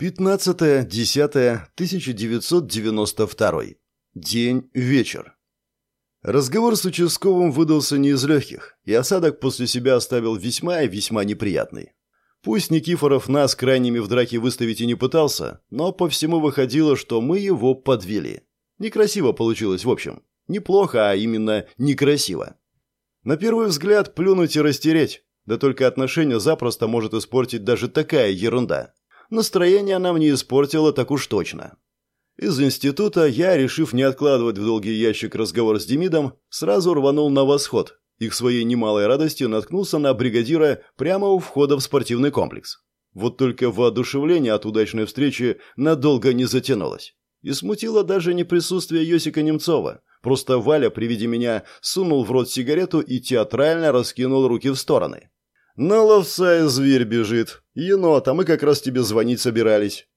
15.10.1992. День, вечер. Разговор с участковым выдался не из легких, и осадок после себя оставил весьма и весьма неприятный. Пусть Никифоров нас крайними в драке выставить и не пытался, но по всему выходило, что мы его подвели. Некрасиво получилось, в общем. Неплохо, а именно некрасиво. На первый взгляд плюнуть и растереть, да только отношения запросто может испортить даже такая ерунда. Настроение нам не испортило так уж точно. Из института я, решив не откладывать в долгий ящик разговор с Демидом, сразу рванул на восход и к своей немалой радости наткнулся на бригадира прямо у входа в спортивный комплекс. Вот только воодушевление от удачной встречи надолго не затянулось. И смутило даже не присутствие Йосика Немцова. Просто Валя при виде меня сунул в рот сигарету и театрально раскинул руки в стороны. «На ловца и зверь бежит. Енот, а мы как раз тебе звонить собирались».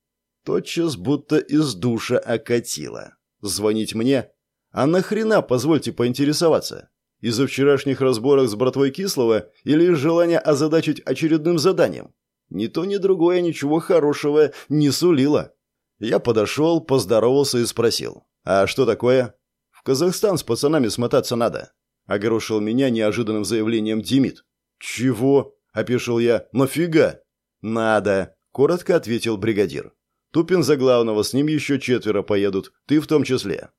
Тотчас будто из душа окатило. «Звонить мне? А нахрена, позвольте поинтересоваться? Из-за вчерашних разборок с братвой Кислого или из желания озадачить очередным заданием? Ни то, ни другое ничего хорошего не сулило». Я подошел, поздоровался и спросил. «А что такое?» «В Казахстан с пацанами смотаться надо», — огорошил меня неожиданным заявлением Димит. «Чего?» – опешил я. «Нафига?» «Надо», – коротко ответил бригадир. «Тупин за главного, с ним еще четверо поедут, ты в том числе».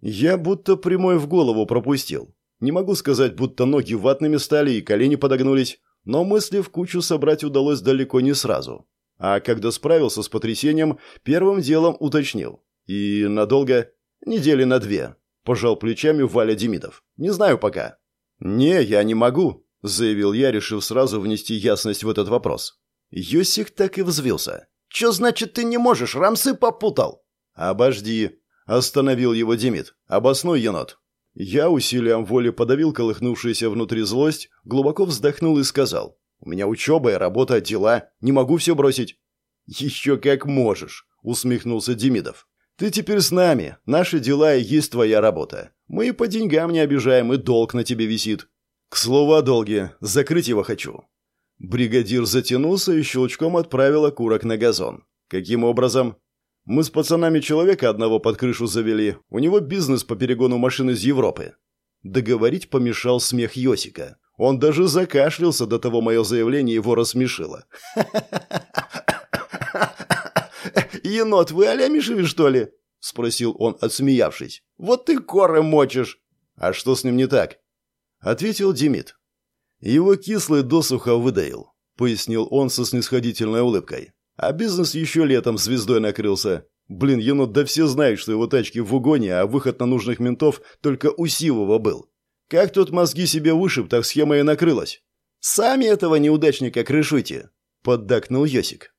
Я будто прямой в голову пропустил. Не могу сказать, будто ноги ватными стали и колени подогнулись, но мысли в кучу собрать удалось далеко не сразу. А когда справился с потрясением, первым делом уточнил. И надолго? Недели на две. Пожал плечами Валя Демидов. Не знаю пока. «Не, я не могу», — заявил я, решив сразу внести ясность в этот вопрос. Йосик так и взвился. «Чё значит ты не можешь? Рамсы попутал!» «Обожди!» — остановил его Демид. «Обоснуй, енот!» Я усилием воли подавил колыхнувшуюся внутри злость, глубоко вздохнул и сказал. «У меня учеба и работа, дела. Не могу все бросить». «Еще как можешь!» — усмехнулся Демидов. «Ты теперь с нами. Наши дела и есть твоя работа. Мы и по деньгам не обижаем, и долг на тебе висит. «К слову о долге. Закрыть его хочу». Бригадир затянулся и щелчком отправил окурок на газон. «Каким образом?» «Мы с пацанами человека одного под крышу завели. У него бизнес по перегону машин из Европы». Договорить помешал смех Йосика. Он даже закашлялся, до того мое заявление его рассмешило. «Енот, вы Аля Мишеви, что ли?» — спросил он, отсмеявшись. «Вот ты коры мочишь!» «А что с ним не так?» Ответил Демид. Его кислый досуха выдаил, пояснил он со снисходительной улыбкой. А бизнес еще летом звездой накрылся. Блин, енот, да все знают, что его тачки в угоне, а выход на нужных ментов только у Сивова был. Как тот мозги себе вышиб, так схема и накрылась. «Сами этого неудачника крышуйте», — поддакнул Йосик.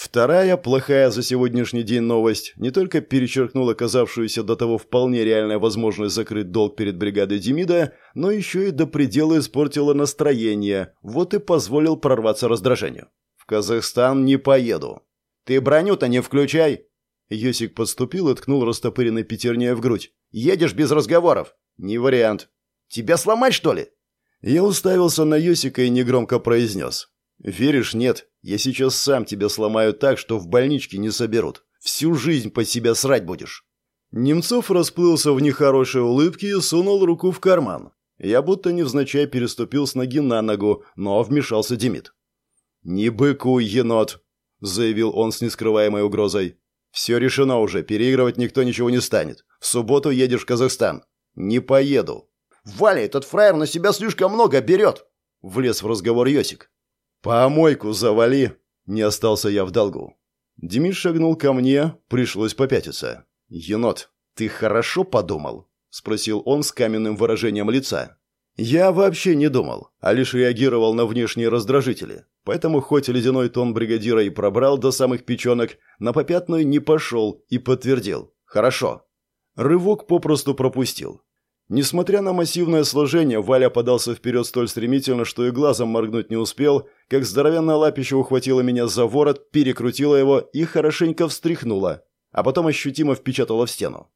Вторая, плохая за сегодняшний день новость, не только перечеркнула казавшуюся до того вполне реальной возможность закрыть долг перед бригадой Демида, но еще и до предела испортила настроение, вот и позволил прорваться раздражению. «В Казахстан не поеду». «Ты броню-то не включай!» Йосик подступил и ткнул растопыренной пятерней в грудь. «Едешь без разговоров?» «Не вариант». «Тебя сломать, что ли?» Я уставился на Йосика и негромко произнес. «Веришь, нет? Я сейчас сам тебя сломаю так, что в больничке не соберут. Всю жизнь по себя срать будешь». Немцов расплылся в нехорошей улыбке и сунул руку в карман. Я будто невзначай переступил с ноги на ногу, но вмешался Демид. «Не быкуй, енот!» — заявил он с нескрываемой угрозой. «Все решено уже, переигрывать никто ничего не станет. В субботу едешь в Казахстан». «Не поеду». «Валя, этот фраер на себя слишком много берет!» — влез в разговор Йосик. «Помойку завали!» Не остался я в долгу. Демид шагнул ко мне, пришлось попятиться. «Енот, ты хорошо подумал?» Спросил он с каменным выражением лица. Я вообще не думал, а лишь реагировал на внешние раздражители. Поэтому хоть ледяной тон бригадира и пробрал до самых печенок, на попятную не пошел и подтвердил. «Хорошо». Рывок попросту пропустил. Несмотря на массивное сложение, Валя подался вперед столь стремительно, что и глазом моргнуть не успел, как здоровенная лапища ухватила меня за ворот, перекрутила его и хорошенько встряхнула, а потом ощутимо впечатала в стену.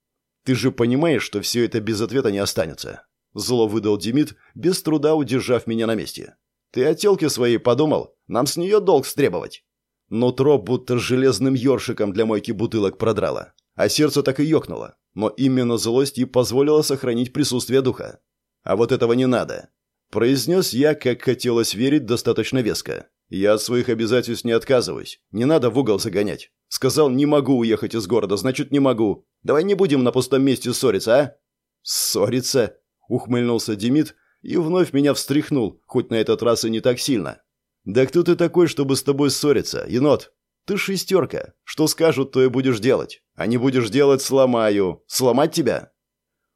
«Ты же понимаешь, что все это без ответа не останется?» Зло выдал Демид, без труда удержав меня на месте. «Ты о телке своей подумал? Нам с нее долг стребовать». но троп будто железным ёршиком для мойки бутылок продрало. А сердце так и ёкнуло. Но именно злость и позволила сохранить присутствие духа. А вот этого не надо. Произнес я, как хотелось верить, достаточно веско. Я от своих обязательств не отказываюсь. Не надо в угол загонять. Сказал, не могу уехать из города, значит, не могу. Давай не будем на пустом месте ссориться, а? Ссориться? Ухмыльнулся Демид и вновь меня встряхнул, хоть на этот раз и не так сильно. Да кто ты такой, чтобы с тобой ссориться, енот? Ты шестерка. Что скажут, то и будешь делать. А не будешь делать, сломаю. Сломать тебя?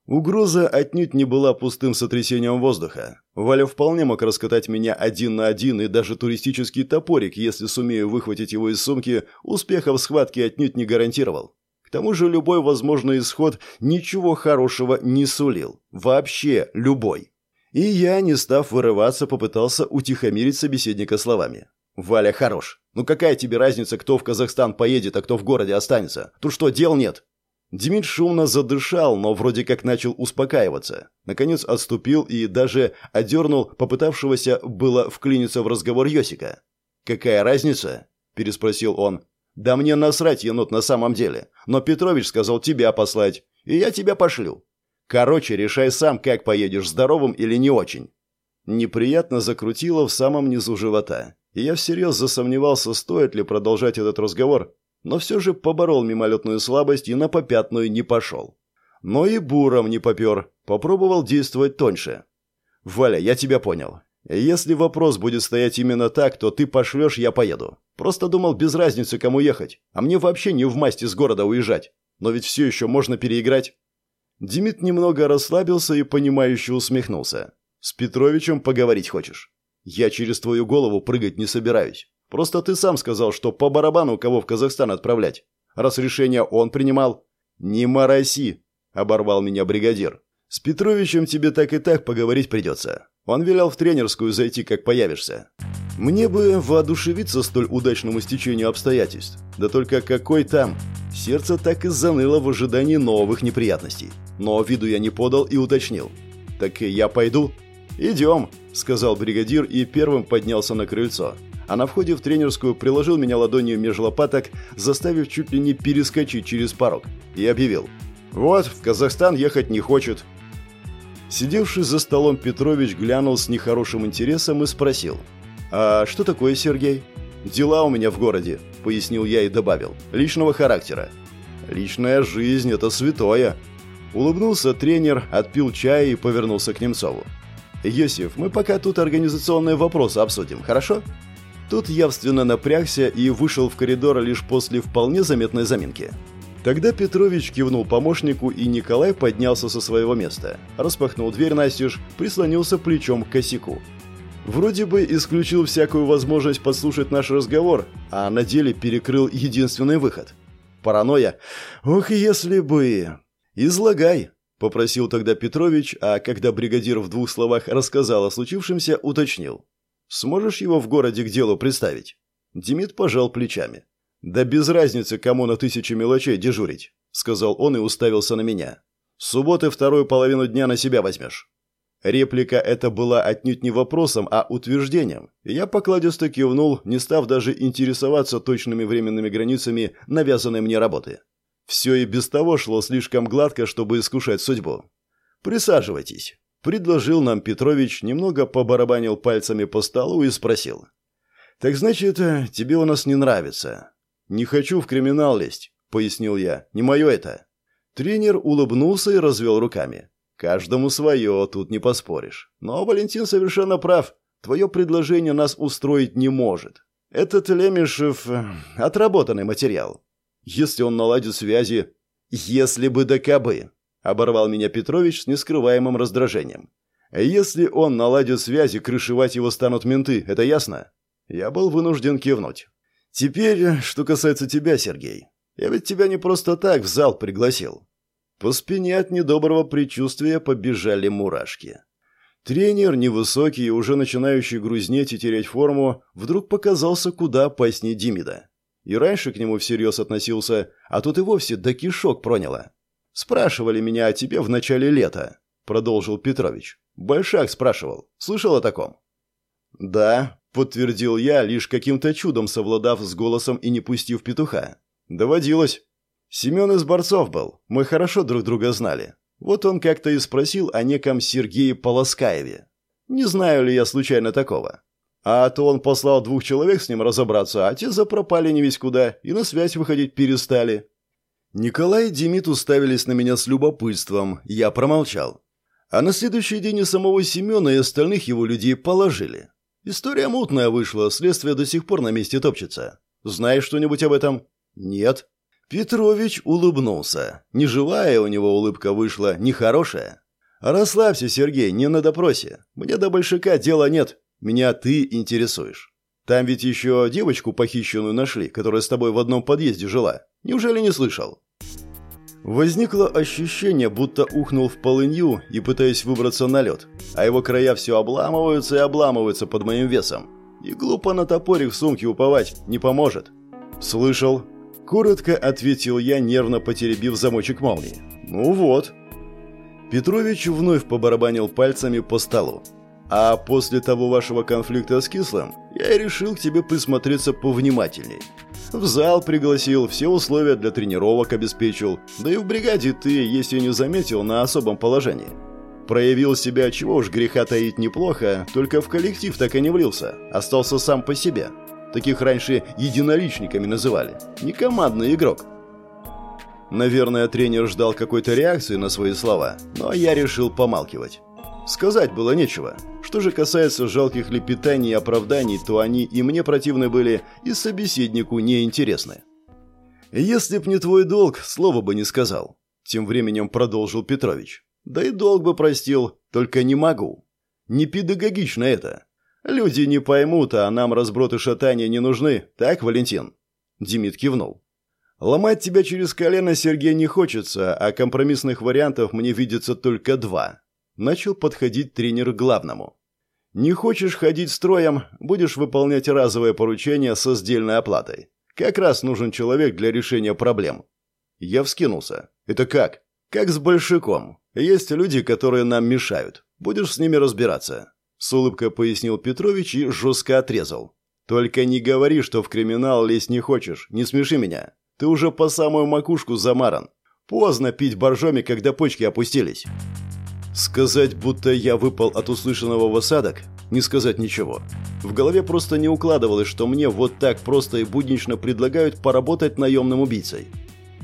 Угроза отнюдь не была пустым сотрясением воздуха. Валя вполне мог раскатать меня один на один, и даже туристический топорик, если сумею выхватить его из сумки, успеха в схватке отнюдь не гарантировал. К тому же любой возможный исход ничего хорошего не сулил. Вообще любой. И я, не став вырываться, попытался утихомирить собеседника словами. «Валя хорош. Ну какая тебе разница, кто в Казахстан поедет, а кто в городе останется? Тут что, дел нет?» Демид шумно задышал, но вроде как начал успокаиваться. Наконец отступил и даже одернул попытавшегося было вклиниться в разговор Йосика. «Какая разница?» – переспросил он. «Да мне насрать, енот, на самом деле. Но Петрович сказал тебя послать, и я тебя пошлю. Короче, решай сам, как поедешь, здоровым или не очень». Неприятно закрутило в самом низу живота, и я всерьез засомневался, стоит ли продолжать этот разговор, но все же поборол мимолетную слабость и на попятную не пошел. Но и буром не попер, попробовал действовать тоньше. «Валя, я тебя понял. Если вопрос будет стоять именно так, то ты пошлешь, я поеду. Просто думал, без разницы, кому ехать. А мне вообще не в масть из города уезжать. Но ведь все еще можно переиграть». Демид немного расслабился и понимающе усмехнулся. «С Петровичем поговорить хочешь? Я через твою голову прыгать не собираюсь. Просто ты сам сказал, что по барабану кого в Казахстан отправлять. Раз решение он принимал...» «Не мороси!» — оборвал меня бригадир. «С Петровичем тебе так и так поговорить придется. Он велел в тренерскую зайти, как появишься. Мне бы воодушевиться столь удачному стечению обстоятельств. Да только какой там? Сердце так и заныло в ожидании новых неприятностей. Но виду я не подал и уточнил. «Так я пойду?» «Идем», — сказал бригадир и первым поднялся на крыльцо а на входе в тренерскую приложил меня ладонью меж лопаток, заставив чуть ли не перескочить через порог, и объявил. «Вот, в Казахстан ехать не хочет». Сидевший за столом Петрович глянул с нехорошим интересом и спросил. «А что такое, Сергей?» «Дела у меня в городе», — пояснил я и добавил. «Личного характера». «Личная жизнь — это святое». Улыбнулся тренер, отпил чай и повернулся к Немцову. «Йосиф, мы пока тут организационные вопросы обсудим, хорошо?» Тут явственно напрягся и вышел в коридор лишь после вполне заметной заминки. Тогда Петрович кивнул помощнику, и Николай поднялся со своего места. Распахнул дверь настежь, прислонился плечом к косяку. Вроде бы исключил всякую возможность подслушать наш разговор, а на деле перекрыл единственный выход. Паранойя? Ох, если бы... «Излагай», — попросил тогда Петрович, а когда бригадир в двух словах рассказал о случившемся, уточнил. Сможешь его в городе к делу представить?» Демид пожал плечами. «Да без разницы, кому на тысячи мелочей дежурить», — сказал он и уставился на меня. «С субботы вторую половину дня на себя возьмешь». Реплика эта была отнюдь не вопросом, а утверждением, и я покладисто кивнул, не став даже интересоваться точными временными границами навязанной мне работы. Все и без того шло слишком гладко, чтобы искушать судьбу. «Присаживайтесь». Предложил нам Петрович, немного побарабанил пальцами по столу и спросил. «Так значит, э, тебе у нас не нравится?» «Не хочу в криминал лезть», — пояснил я. «Не мое это». Тренер улыбнулся и развел руками. «Каждому свое, тут не поспоришь. Но Валентин совершенно прав. Твое предложение нас устроить не может. Этот Лемешев э, — отработанный материал. Если он наладит связи... Если бы да кабы. Оборвал меня Петрович с нескрываемым раздражением. «Если он наладит связи, крышевать его станут менты, это ясно?» Я был вынужден кивнуть. «Теперь, что касается тебя, Сергей. Я ведь тебя не просто так в зал пригласил». По спине от недоброго предчувствия побежали мурашки. Тренер, невысокий и уже начинающий грузнеть и терять форму, вдруг показался куда опаснее Димида. И раньше к нему всерьез относился, а тут и вовсе до кишок проняло. «Спрашивали меня о тебе в начале лета», — продолжил Петрович. «Большак спрашивал. Слышал о таком?» «Да», подтвердил я, лишь каким-то чудом совладав с голосом и не пустив петуха. Доводилось. Семен из борцов был, мы хорошо друг друга знали. Вот он как-то и спросил о неком Сергее Полоскаеве. Не знаю ли я случайно такого. А то он послал двух человек с ним разобраться, а те запропали не весь куда и на связь выходить перестали. Николай и Демид уставились на меня с любопытством, я промолчал. А на следующий день и самого Семена и остальных его людей положили. История мутная вышла, следствие до сих пор на месте топчется. Знаешь что-нибудь об этом? Нет. Петрович улыбнулся. Неживая у него улыбка вышла, нехорошая. «Расслабься, Сергей, не на допросе. Мне до большака дела нет. Меня ты интересуешь. Там ведь еще девочку похищенную нашли, которая с тобой в одном подъезде жила. Неужели не слышал?» Возникло ощущение, будто ухнул в полынью и пытаясь выбраться на лед, а его края все обламываются и обламываются под моим весом. И глупо на топорик в сумке уповать не поможет. «Слышал», Коротко ответил я, нервно потеребив замочек молнии. «Ну вот». Петрович вновь побарабанил пальцами по столу. «А после того вашего конфликта с Кислым я решил к тебе присмотреться повнимательней. В зал пригласил, все условия для тренировок обеспечил, да и в бригаде ты, если не заметил, на особом положении. Проявил себя, чего уж греха таить неплохо, только в коллектив так и не влился, остался сам по себе». Таких раньше единоличниками называли. Не командный игрок. Наверное, тренер ждал какой-то реакции на свои слова, но я решил помалкивать. Сказать было нечего. Что же касается жалких лепетаний и оправданий, то они и мне противны были, и собеседнику неинтересны. «Если б не твой долг, слова бы не сказал», – тем временем продолжил Петрович. «Да и долг бы простил, только не могу. Не педагогично это. «Люди не поймут, а нам разброты шатания не нужны, так, Валентин?» Демид кивнул. «Ломать тебя через колено, Сергей, не хочется, а компромиссных вариантов мне видится только два». Начал подходить тренер к главному. «Не хочешь ходить строем, будешь выполнять разовое поручение со сдельной оплатой. Как раз нужен человек для решения проблем». Я вскинулся. «Это как?» «Как с большаком. Есть люди, которые нам мешают. Будешь с ними разбираться. С улыбкой пояснил Петрович и жестко отрезал. «Только не говори, что в криминал лезть не хочешь. Не смеши меня. Ты уже по самую макушку замаран. Поздно пить боржоми, когда почки опустились». Сказать, будто я выпал от услышанного в осадок, не сказать ничего. В голове просто не укладывалось, что мне вот так просто и буднично предлагают поработать наемным убийцей.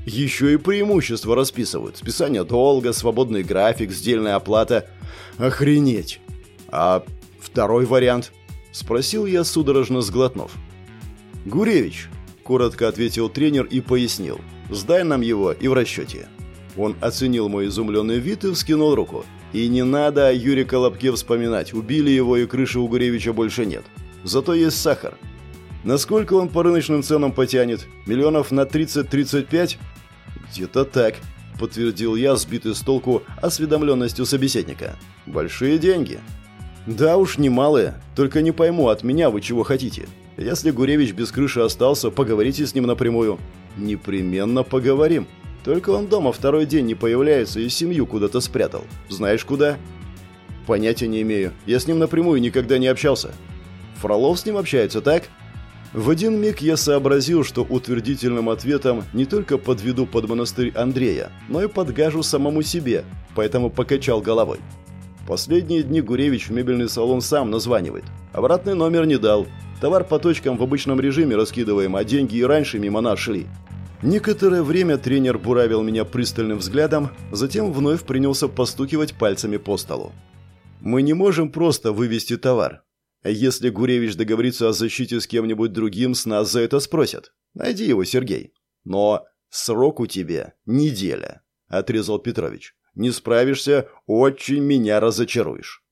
Еще и преимущества расписывают. Списание долга, свободный график, сдельная оплата. Охренеть! «А второй вариант?» – спросил я, судорожно сглотнув. «Гуревич», – коротко ответил тренер и пояснил. «Сдай нам его и в расчете». Он оценил мой изумленный вид и вскинул руку. «И не надо о Юре Колобке вспоминать. Убили его, и крыши у Гуревича больше нет. Зато есть сахар. Насколько он по рыночным ценам потянет? Миллионов на 30-35?» «Где-то так», – подтвердил я, сбитый с толку осведомленностью собеседника. «Большие деньги». «Да уж, немалые. Только не пойму, от меня вы чего хотите. Если Гуревич без крыши остался, поговорите с ним напрямую». «Непременно поговорим. Только он дома второй день не появляется и семью куда-то спрятал. Знаешь, куда?» «Понятия не имею. Я с ним напрямую никогда не общался». «Фролов с ним общается, так?» В один миг я сообразил, что утвердительным ответом не только подведу под монастырь Андрея, но и подгажу самому себе, поэтому покачал головой. Последние дни Гуревич в мебельный салон сам названивает. Обратный номер не дал. Товар по точкам в обычном режиме раскидываем, а деньги и раньше мимо нас шли. Некоторое время тренер буравил меня пристальным взглядом, затем вновь принялся постукивать пальцами по столу. «Мы не можем просто вывести товар. Если Гуревич договорится о защите с кем-нибудь другим, с нас за это спросят. Найди его, Сергей. Но срок у тебя неделя», – отрезал Петрович. Не справишься, очень меня разочаруешь».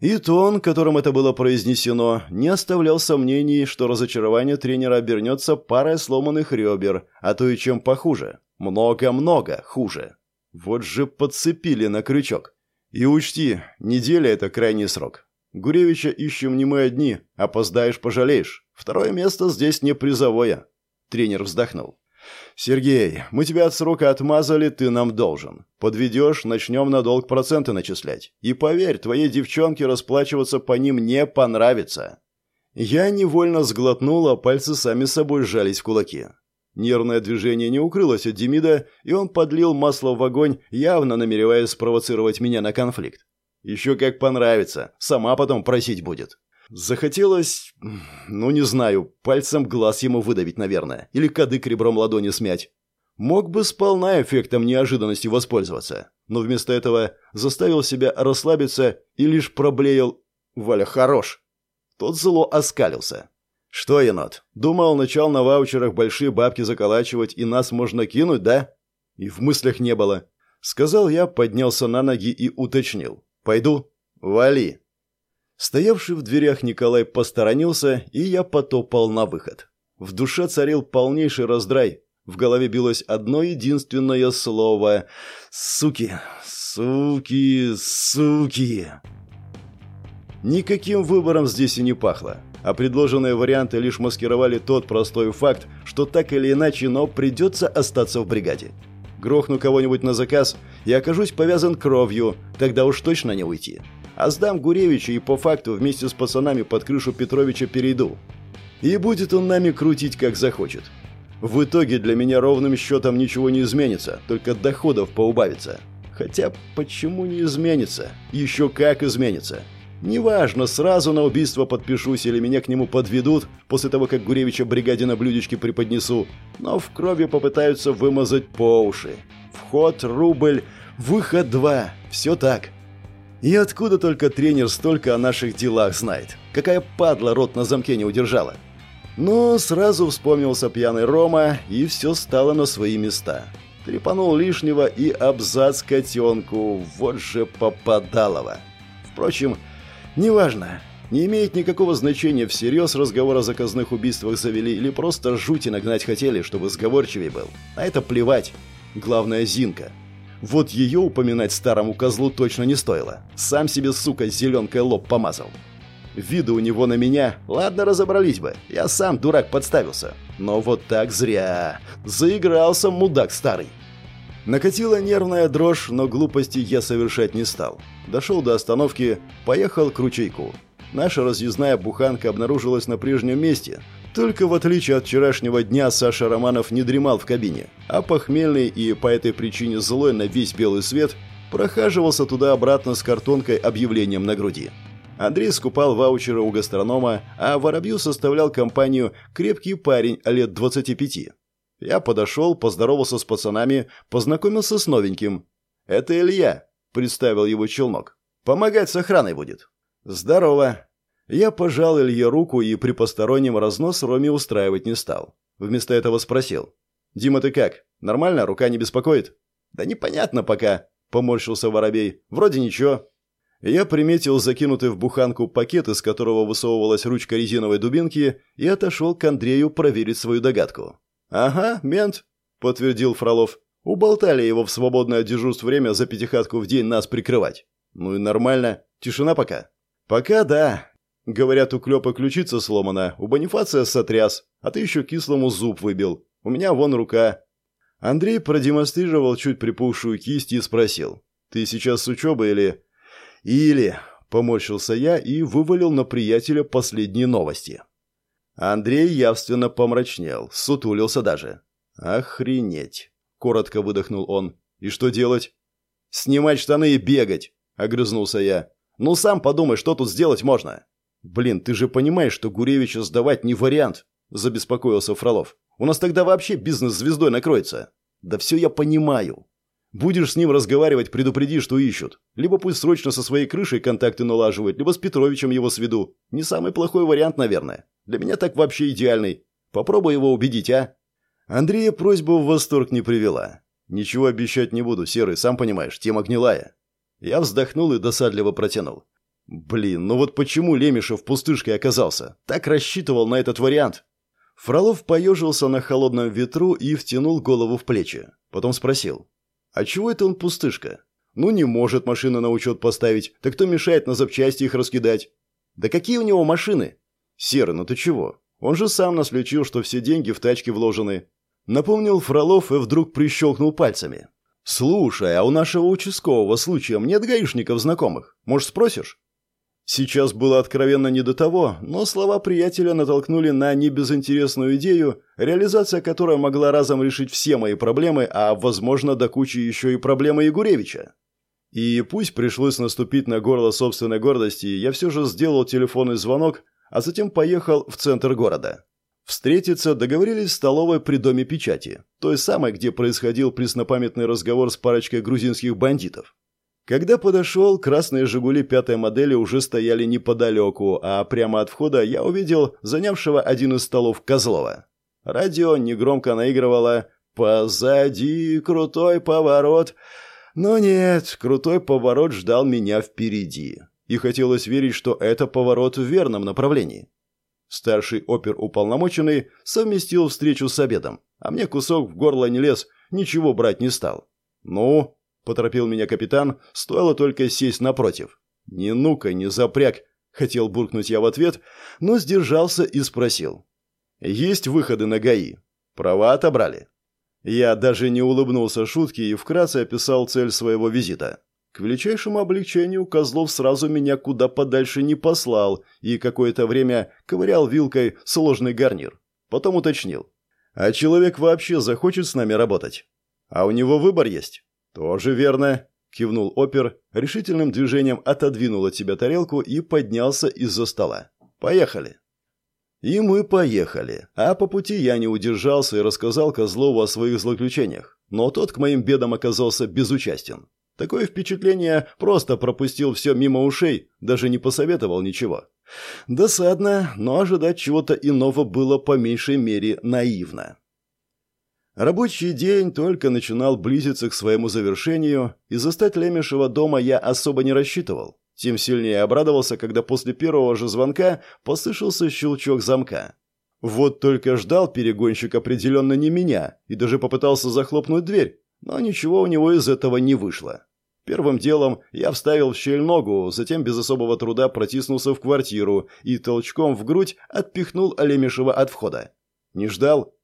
И тон, которым это было произнесено, не оставлял сомнений, что разочарование тренера обернется парой сломанных ребер, а то и чем похуже. Много-много хуже. Вот же подцепили на крючок. И учти, неделя – это крайний срок. Гуревича ищем не мы одни, опоздаешь – пожалеешь. Второе место здесь не призовое. Тренер вздохнул. «Сергей, мы тебя от срока отмазали, ты нам должен. Подведешь, начнем на долг проценты начислять. И поверь, твоей девчонке расплачиваться по ним не понравится. Я невольно сглотнул, а пальцы сами собой сжались в кулаки. Нервное движение не укрылось от Демида, и он подлил масло в огонь, явно намереваясь спровоцировать меня на конфликт. Еще как понравится, сама потом просить будет. Захотелось, ну не знаю, пальцем глаз ему выдавить, наверное, или кадык ребром ладони смять. Мог бы сполна эффектом неожиданности воспользоваться, но вместо этого заставил себя расслабиться и лишь проблеял «Валя, хорош!». Тот зло оскалился. «Что, енот, думал, начал на ваучерах большие бабки заколачивать, и нас можно кинуть, да?» И в мыслях не было. Сказал я, поднялся на ноги и уточнил. «Пойду?» «Вали!» Стоявший в дверях Николай посторонился, и я потопал на выход. В душе царил полнейший раздрай. В голове билось одно единственное слово «Суки! Суки! Суки!» Никаким выбором здесь и не пахло, а предложенные варианты лишь маскировали тот простой факт, что так или иначе, но придется остаться в бригаде. Грохну кого-нибудь на заказ и окажусь повязан кровью, тогда уж точно не уйти. А сдам Гуревича и по факту вместе с пацанами под крышу Петровича перейду. И будет он нами крутить, как захочет. В итоге для меня ровным счетом ничего не изменится, только доходов поубавится. Хотя почему не изменится? Еще как изменится. Неважно, сразу на убийство подпишусь или меня к нему подведут после того, как Гуревича бригаде на блюдечке преподнесу, но в крови попытаются вымазать по уши. Вход – рубль, выход – два. Все так. И откуда только тренер столько о наших делах знает? Какая падла рот на замке не удержала? Но сразу вспомнился пьяный Рома, и все стало на свои места. Трепанул лишнего и абзац котенку, вот же попадалово. Впрочем, неважно. Не имеет никакого значения, всерьез разговор о заказных убийствах завели или просто жути нагнать хотели, чтобы сговорчивее был. А это плевать. Главное, Зинка. Вот ее упоминать старому козлу точно не стоило. Сам себе, сука, зеленкой лоб помазал. Виды у него на меня, ладно, разобрались бы. Я сам дурак подставился. Но вот так зря. Заигрался мудак старый. Накатила нервная дрожь, но глупости я совершать не стал. Дошел до остановки, поехал к ручейку. Наша разъездная буханка обнаружилась на прежнем месте. Только в отличие от вчерашнего дня Саша Романов не дремал в кабине, а похмельный и по этой причине злой на весь белый свет прохаживался туда-обратно с картонкой объявлением на груди. Андрей скупал ваучеры у гастронома, а Воробью составлял компанию крепкий парень лет 25. Я подошел, поздоровался с пацанами, познакомился с новеньким. «Это Илья», — представил его челнок. «Помогать с охраной будет». «Здорово». Я пожал Илье руку и при постороннем разнос Роме устраивать не стал. Вместо этого спросил. «Дима, ты как? Нормально? Рука не беспокоит?» «Да непонятно пока», — поморщился Воробей. «Вроде ничего». Я приметил закинутый в буханку пакет, из которого высовывалась ручка резиновой дубинки, и отошел к Андрею проверить свою догадку. «Ага, мент», — подтвердил Фролов. «Уболтали его в свободное от дежурств время за пятихатку в день нас прикрывать». «Ну и нормально. Тишина пока». «Пока да. Говорят, у Клёпа ключица сломана, у Бонифация сотряс, а ты еще кислому зуб выбил. У меня вон рука». Андрей продемонстрировал чуть припухшую кисть и спросил. «Ты сейчас с учебы или...» «Или...» — поморщился я и вывалил на приятеля последние новости. Андрей явственно помрачнел, сутулился даже. «Охренеть!» — коротко выдохнул он. «И что делать?» «Снимать штаны и бегать!» — огрызнулся я. «Ну сам подумай, что тут сделать можно!» «Блин, ты же понимаешь, что Гуревича сдавать не вариант!» — забеспокоился Фролов. «У нас тогда вообще бизнес звездой накроется!» «Да все я понимаю!» Будешь с ним разговаривать, предупреди, что ищут. Либо пусть срочно со своей крышей контакты налаживает, либо с Петровичем его сведу. Не самый плохой вариант, наверное. Для меня так вообще идеальный. Попробуй его убедить, а?» Андрея просьба в восторг не привела. «Ничего обещать не буду, Серый, сам понимаешь, тема гнилая». Я вздохнул и досадливо протянул. «Блин, ну вот почему Лемешев пустышкой оказался? Так рассчитывал на этот вариант». Фролов поежился на холодном ветру и втянул голову в плечи. Потом спросил. А чего это он пустышка? Ну, не может машины на учет поставить, так кто мешает на запчасти их раскидать? Да какие у него машины? Серый, ну ты чего? Он же сам нас лечил, что все деньги в тачке вложены. Напомнил Фролов и вдруг прищелкнул пальцами. «Слушай, а у нашего участкового случаем нет гаишников знакомых? Может, спросишь?» Сейчас было откровенно не до того, но слова приятеля натолкнули на небезынтересную идею, реализация которой могла разом решить все мои проблемы, а, возможно, до кучи еще и проблемы Егуревича. И пусть пришлось наступить на горло собственной гордости, я все же сделал телефонный звонок, а затем поехал в центр города. Встретиться договорились в столовой при Доме печати, той самой, где происходил преснопамятный разговор с парочкой грузинских бандитов. Когда подошел, красные «Жигули» пятой модели уже стояли неподалеку, а прямо от входа я увидел занявшего один из столов Козлова. Радио негромко наигрывало «Позади крутой поворот». Но нет, крутой поворот ждал меня впереди. И хотелось верить, что это поворот в верном направлении. Старший опер-уполномоченный совместил встречу с обедом, а мне кусок в горло не лез, ничего брать не стал. «Ну?» — поторопил меня капитан, стоило только сесть напротив. «Не ну-ка, не запряг!» — хотел буркнуть я в ответ, но сдержался и спросил. «Есть выходы на ГАИ? Права отобрали?» Я даже не улыбнулся шутке и вкратце описал цель своего визита. К величайшему облегчению Козлов сразу меня куда подальше не послал и какое-то время ковырял вилкой сложный гарнир. Потом уточнил. «А человек вообще захочет с нами работать? А у него выбор есть?» «Тоже верно», — кивнул опер, решительным движением отодвинул от себя тарелку и поднялся из-за стола. «Поехали». И мы поехали. А по пути я не удержался и рассказал Козлову о своих злоключениях. Но тот к моим бедам оказался безучастен. Такое впечатление просто пропустил все мимо ушей, даже не посоветовал ничего. Досадно, но ожидать чего-то иного было по меньшей мере наивно. Рабочий день только начинал близиться к своему завершению, и застать Лемешева дома я особо не рассчитывал. Тем сильнее обрадовался, когда после первого же звонка послышался щелчок замка. Вот только ждал перегонщик определенно не меня и даже попытался захлопнуть дверь, но ничего у него из этого не вышло. Первым делом я вставил в щель ногу, затем без особого труда протиснулся в квартиру и толчком в грудь отпихнул Алемишева от входа. Не ждал?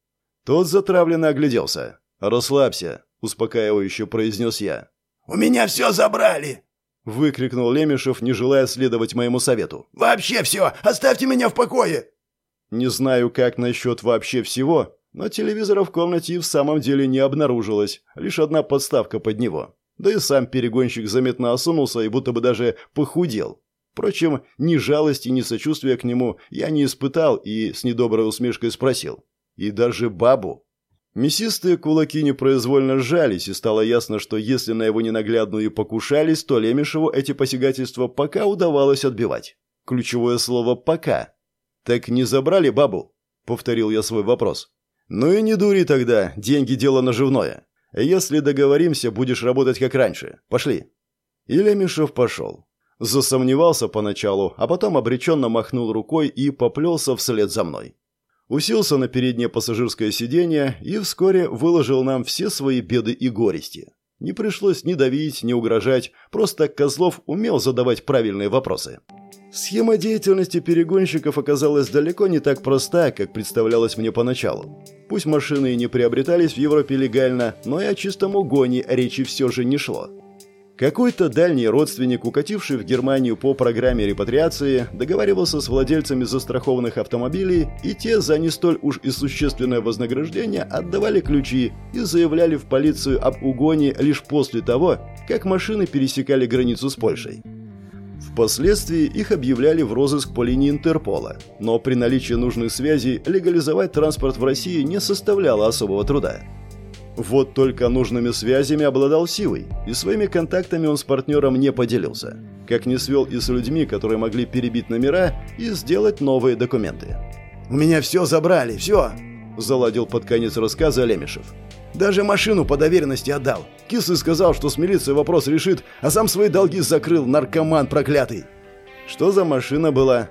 Тот затравленно огляделся. «Расслабься», — успокаивающе произнес я. «У меня все забрали!» — выкрикнул Лемешев, не желая следовать моему совету. «Вообще все! Оставьте меня в покое!» Не знаю, как насчет вообще всего, но телевизора в комнате и в самом деле не обнаружилось, лишь одна подставка под него. Да и сам перегонщик заметно осунулся и будто бы даже похудел. Впрочем, ни жалости, ни сочувствия к нему я не испытал и с недоброй усмешкой спросил. И даже бабу. Мясистые кулаки непроизвольно сжались, и стало ясно, что если на его ненаглядную покушались, то Лемешеву эти посягательства пока удавалось отбивать. Ключевое слово «пока». «Так не забрали бабу?» — повторил я свой вопрос. «Ну и не дури тогда, деньги – дело наживное. Если договоримся, будешь работать как раньше. Пошли». И Лемешев пошел. Засомневался поначалу, а потом обреченно махнул рукой и поплелся вслед за мной. Уселся на переднее пассажирское сиденье и вскоре выложил нам все свои беды и горести. Не пришлось ни давить, ни угрожать, просто Козлов умел задавать правильные вопросы. Схема деятельности перегонщиков оказалась далеко не так проста, как представлялось мне поначалу. Пусть машины и не приобретались в Европе легально, но и о чистом угоне речи все же не шло. Какой-то дальний родственник, укативший в Германию по программе репатриации, договаривался с владельцами застрахованных автомобилей, и те за не столь уж и существенное вознаграждение отдавали ключи и заявляли в полицию об угоне лишь после того, как машины пересекали границу с Польшей. Впоследствии их объявляли в розыск по линии Интерпола, но при наличии нужных связей легализовать транспорт в России не составляло особого труда. Вот только нужными связями обладал Сивой, и своими контактами он с партнером не поделился. Как не свел и с людьми, которые могли перебить номера и сделать новые документы. «У меня все забрали, все!» – заладил под конец рассказа Лемешев. Даже машину по доверенности отдал. Кислый сказал, что с милицией вопрос решит, а сам свои долги закрыл, наркоман проклятый. Что за машина была?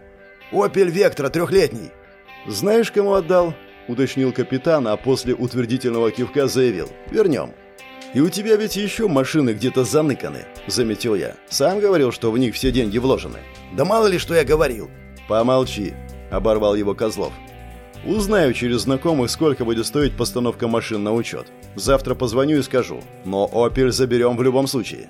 «Опель Вектора трехлетний». «Знаешь, кому отдал?» – уточнил капитан, а после утвердительного кивка заявил. «Вернем». «И у тебя ведь еще машины где-то заныканы», – заметил я. «Сам говорил, что в них все деньги вложены». «Да мало ли, что я говорил». «Помолчи», – оборвал его Козлов. Узнаю через знакомых, сколько будет стоить постановка машин на учет. Завтра позвоню и скажу. Но «Опель» заберем в любом случае.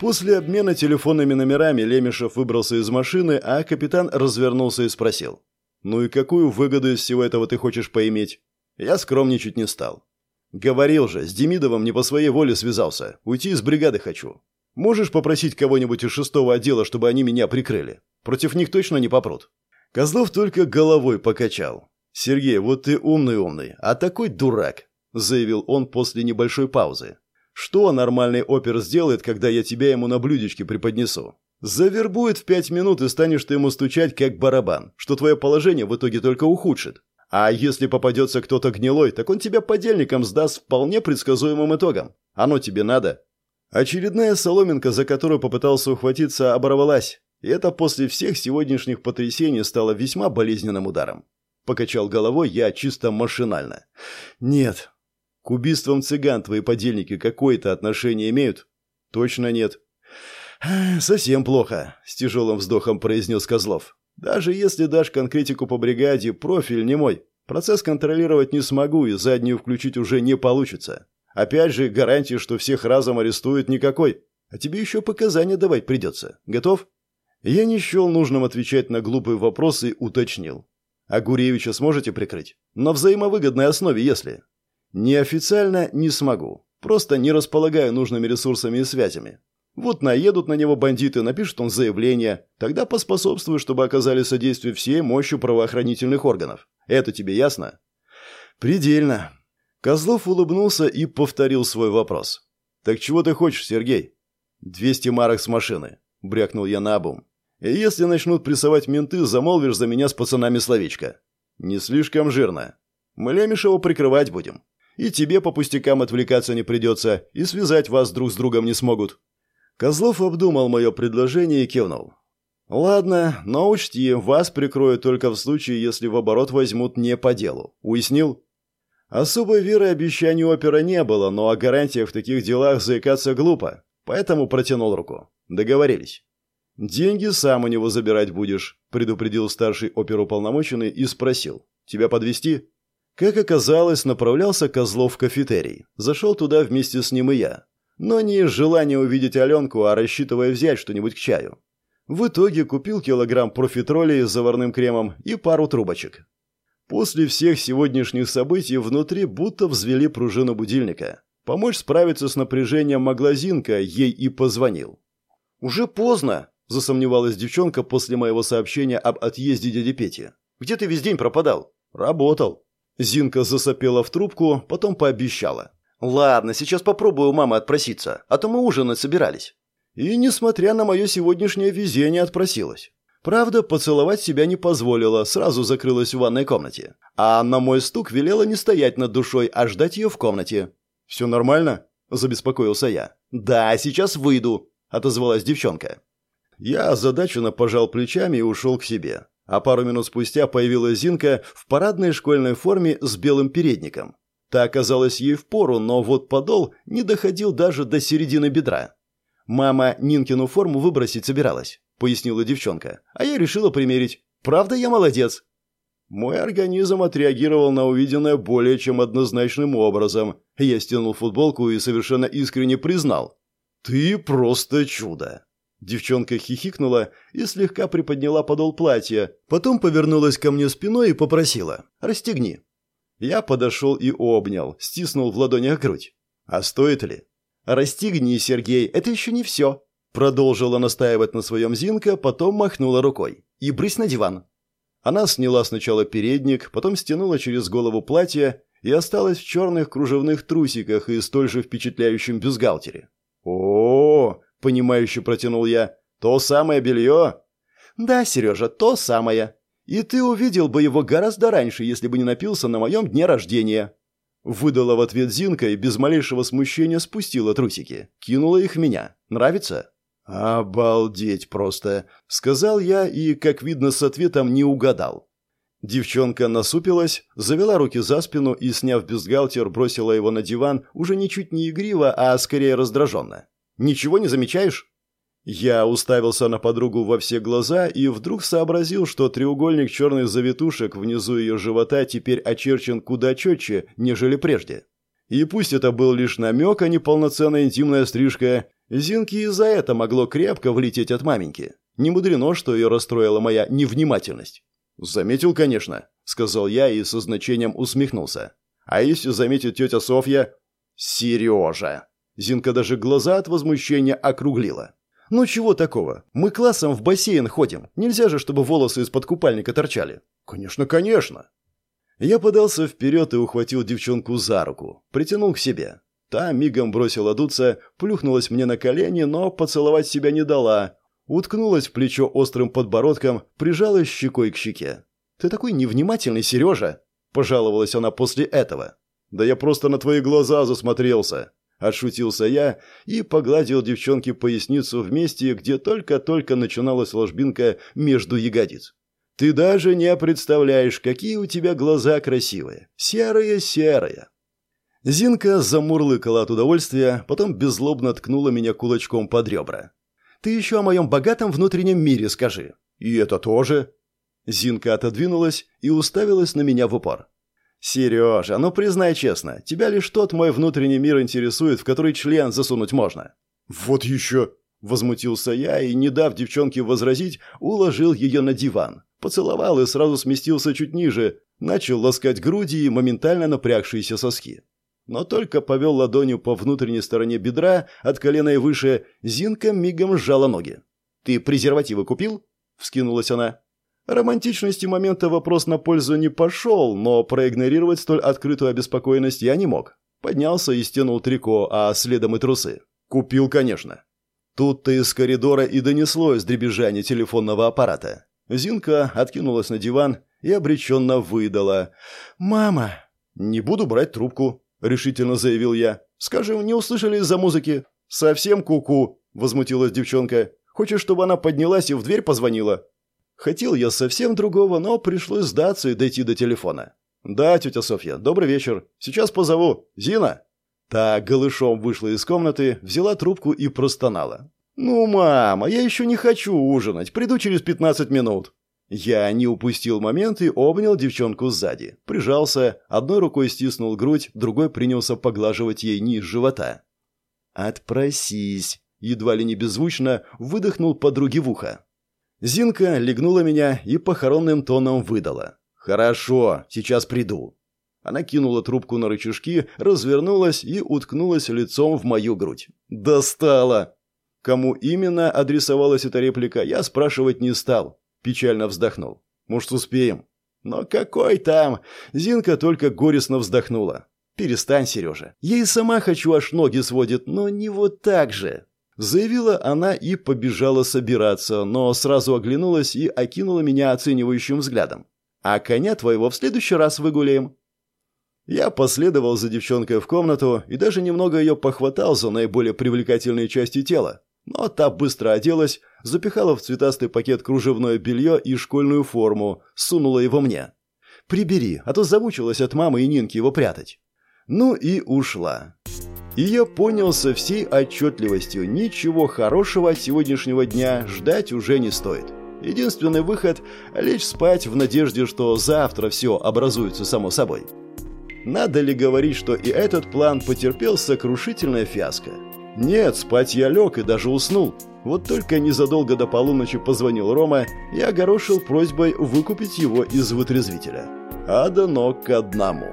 После обмена телефонными номерами Лемешев выбрался из машины, а капитан развернулся и спросил. «Ну и какую выгоду из всего этого ты хочешь поиметь?» Я скромничать не стал. «Говорил же, с Демидовым не по своей воле связался. Уйти из бригады хочу. Можешь попросить кого-нибудь из шестого отдела, чтобы они меня прикрыли? Против них точно не попрут». Козлов только головой покачал. «Сергей, вот ты умный-умный, а такой дурак», — заявил он после небольшой паузы. Что нормальный опер сделает, когда я тебя ему на блюдечке преподнесу? Завербует в пять минут и станешь ты ему стучать, как барабан, что твое положение в итоге только ухудшит. А если попадется кто-то гнилой, так он тебя подельником сдаст вполне предсказуемым итогом. Оно тебе надо. Очередная соломинка, за которую попытался ухватиться, оборвалась. И это после всех сегодняшних потрясений стало весьма болезненным ударом. Покачал головой я чисто машинально. Нет, к убийствам цыган твои подельники какое-то отношение имеют? Точно нет. Совсем плохо, с тяжелым вздохом произнес Козлов. Даже если дашь конкретику по бригаде, профиль не мой. Процесс контролировать не смогу и заднюю включить уже не получится. Опять же, гарантии, что всех разом арестуют, никакой. А тебе еще показания давать придется. Готов? Я не счел нужным отвечать на глупые вопросы уточнил. А Гуревича сможете прикрыть? На взаимовыгодной основе, если. Неофициально не смогу. Просто не располагаю нужными ресурсами и связями. Вот наедут на него бандиты, напишут он заявление. Тогда поспособствую, чтобы оказали содействие всей мощью правоохранительных органов. Это тебе ясно? Предельно. Козлов улыбнулся и повторил свой вопрос. «Так чего ты хочешь, Сергей?» «Двести марок с машины», — брякнул я на обум. «И если начнут прессовать менты, замолвишь за меня с пацанами словечко». «Не слишком жирно. Мы Лемешева прикрывать будем. И тебе по пустякам отвлекаться не придется, и связать вас друг с другом не смогут». Козлов обдумал мое предложение и кивнул. «Ладно, но учти, вас прикроют только в случае, если в оборот возьмут не по делу. Уяснил?» Особой веры обещанию опера не было, но о гарантиях в таких делах заикаться глупо, поэтому протянул руку. Договорились. «Деньги сам у него забирать будешь», — предупредил старший оперуполномоченный и спросил. «Тебя подвести? Как оказалось, направлялся Козлов в кафетерий. Зашел туда вместе с ним и я. Но не из желания увидеть Аленку, а рассчитывая взять что-нибудь к чаю. В итоге купил килограмм профитролей с заварным кремом и пару трубочек. После всех сегодняшних событий внутри будто взвели пружину будильника. Помочь справиться с напряжением могла Зинка, ей и позвонил. «Уже поздно», – засомневалась девчонка после моего сообщения об отъезде дяди Пети. «Где ты весь день пропадал?» «Работал», Зинка засопела в трубку, потом пообещала. «Ладно, сейчас попробую у мамы отпроситься, а то мы ужинать собирались». И, несмотря на мое сегодняшнее везение, отпросилась. Правда, поцеловать себя не позволила, сразу закрылась в ванной комнате. А на мой стук велела не стоять над душой, а ждать ее в комнате. «Все нормально?» – забеспокоился я. «Да, сейчас выйду», – отозвалась девчонка. Я озадаченно пожал плечами и ушел к себе. А пару минут спустя появилась Зинка в парадной школьной форме с белым передником. Та оказалась ей в пору, но вот подол не доходил даже до середины бедра. «Мама Нинкину форму выбросить собиралась», — пояснила девчонка. «А я решила примерить. Правда, я молодец». Мой организм отреагировал на увиденное более чем однозначным образом. Я стянул футболку и совершенно искренне признал. «Ты просто чудо!» Девчонка хихикнула и слегка приподняла подол платья, потом повернулась ко мне спиной и попросила «Расстегни». Я подошел и обнял, стиснул в ладонях грудь. «А стоит ли?» «Расстегни, Сергей, это еще не все», Продолжила настаивать на своем Зинка, потом махнула рукой. «И брысь на диван». Она сняла сначала передник, потом стянула через голову платье и осталась в черных кружевных трусиках и столь же впечатляющем бюстгальтере. -о — понимающе протянул я. «То самое белье?» «Да, Сережа, то самое. И ты увидел бы его гораздо раньше, если бы не напился на моем дне рождения». Выдала в ответ Зинка и без малейшего смущения спустила трусики. Кинула их в меня. «Нравится?» «Обалдеть просто!» — сказал я и, как видно, с ответом не угадал. Девчонка насупилась, завела руки за спину и, сняв бюстгальтер, бросила его на диван уже ничуть не игриво, а скорее раздраженно. Ничего не замечаешь?» Я уставился на подругу во все глаза и вдруг сообразил, что треугольник черных завитушек внизу ее живота теперь очерчен куда четче, нежели прежде. И пусть это был лишь намек, а не полноценная интимная стрижка, Зинке и за это могло крепко влететь от маменьки. Не мудрено, что ее расстроила моя невнимательность. «Заметил, конечно», — сказал я и со значением усмехнулся. «А если заметит тетя Софья?» «Сережа!» Зинка даже глаза от возмущения округлила. «Ну чего такого? Мы классом в бассейн ходим. Нельзя же, чтобы волосы из-под купальника торчали». «Конечно, конечно!» Я подался вперед и ухватил девчонку за руку. Притянул к себе. Та мигом бросила дуться, плюхнулась мне на колени, но поцеловать себя не дала. Уткнулась в плечо острым подбородком, прижалась щекой к щеке. «Ты такой невнимательный, Сережа!» – пожаловалась она после этого. «Да я просто на твои глаза засмотрелся!» – отшутился я и погладил девчонке поясницу в месте, где только-только начиналась ложбинка между ягодиц. «Ты даже не представляешь, какие у тебя глаза красивые! Серые-серые!» Зинка замурлыкала от удовольствия, потом беззлобно ткнула меня кулачком под ребра. «Ты еще о моем богатом внутреннем мире скажи». «И это тоже?» Зинка отодвинулась и уставилась на меня в упор. «Сережа, ну признай честно, тебя лишь тот мой внутренний мир интересует, в который член засунуть можно». «Вот еще!» – возмутился я и, не дав девчонке возразить, уложил ее на диван. Поцеловал и сразу сместился чуть ниже, начал ласкать груди и моментально напрягшиеся соски но только повел ладонью по внутренней стороне бедра, от колена и выше, Зинка мигом сжала ноги. «Ты презервативы купил?» – вскинулась она. Романтичности момента вопрос на пользу не пошел, но проигнорировать столь открытую обеспокоенность я не мог. Поднялся и стянул трико, а следом и трусы. «Купил, конечно». Тут-то из коридора и донеслось дребезжание телефонного аппарата. Зинка откинулась на диван и обреченно выдала. «Мама!» «Не буду брать трубку», — решительно заявил я. «Скажем, не услышали из-за музыки?» «Совсем куку», — возмутилась девчонка. «Хочешь, чтобы она поднялась и в дверь позвонила?» Хотел я совсем другого, но пришлось сдаться и дойти до телефона. «Да, тетя Софья, добрый вечер. Сейчас позову. Зина?» Та голышом вышла из комнаты, взяла трубку и простонала. «Ну, мама, я еще не хочу ужинать. Приду через пятнадцать минут». Я не упустил момент и обнял девчонку сзади. Прижался, одной рукой стиснул грудь, другой принялся поглаживать ей низ живота. «Отпросись!» — едва ли не беззвучно выдохнул подруге в ухо. Зинка легнула меня и похоронным тоном выдала. «Хорошо, сейчас приду». Она кинула трубку на рычажки, развернулась и уткнулась лицом в мою грудь. «Достала!» Кому именно адресовалась эта реплика, я спрашивать не стал. Печально вздохнул. «Может, успеем?» «Но какой там?» Зинка только горестно вздохнула. «Перестань, Сережа. Я и сама хочу, аж ноги сводит, но не вот так же». Заявила она и побежала собираться, но сразу оглянулась и окинула меня оценивающим взглядом. «А коня твоего в следующий раз выгуляем». Я последовал за девчонкой в комнату и даже немного ее похватал за наиболее привлекательные части тела. Но та быстро оделась, запихала в цветастый пакет кружевное белье и школьную форму, сунула его мне. «Прибери, а то замучилась от мамы и Нинки его прятать». Ну и ушла. И я понял со всей отчетливостью, ничего хорошего от сегодняшнего дня ждать уже не стоит. Единственный выход – лечь спать в надежде, что завтра все образуется само собой. Надо ли говорить, что и этот план потерпел сокрушительное фиаско? Нет, спать я лег и даже уснул. Вот только незадолго до полуночи позвонил Рома и огорошил просьбой выкупить его из вытрезвителя. А дано к одному.